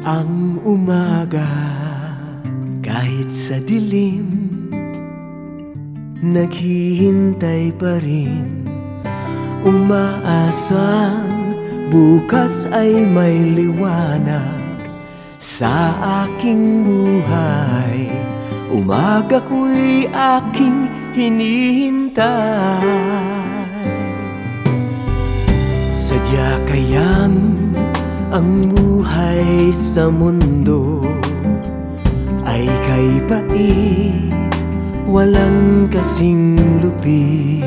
Ang umaga kahit sa dilim Naghihintay pa rin. Umaasang bukas ay may liwanag Sa aking buhay. Umaga ko'y aking hinihintay. Sadya kayang ang buhay sa mundo ay kay pait Walang kasing lupit.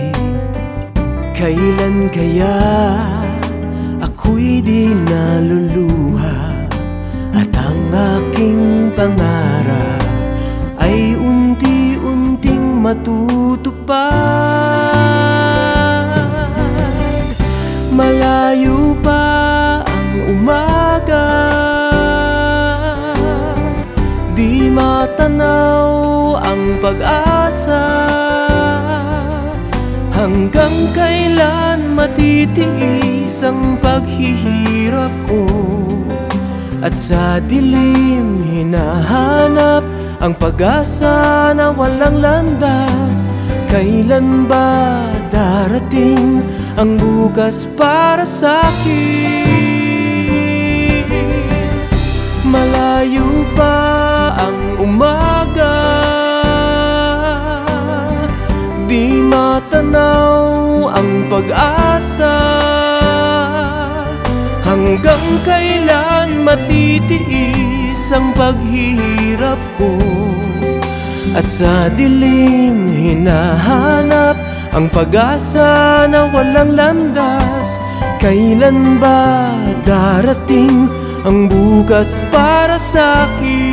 Kailan kaya ako'y di naluluha? At ang aking pangarap ay unti-unting matutupad Malayo pag-asa. Hanggang kailan matitiis ang paghihirap ko? At sa dilim hinahanap ang pag-asa na walang landas. Kailan ba darating ang bukas para sa akin? Malayo pa Di matanaw ang pag-asa. Hanggang kailan matitiis ang paghihirap ko? At sa dilim hinahanap ang pag-asa na walang landas. Kailan ba darating ang bukas para sa akin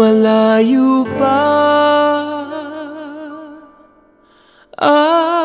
Malayo pa. Umaga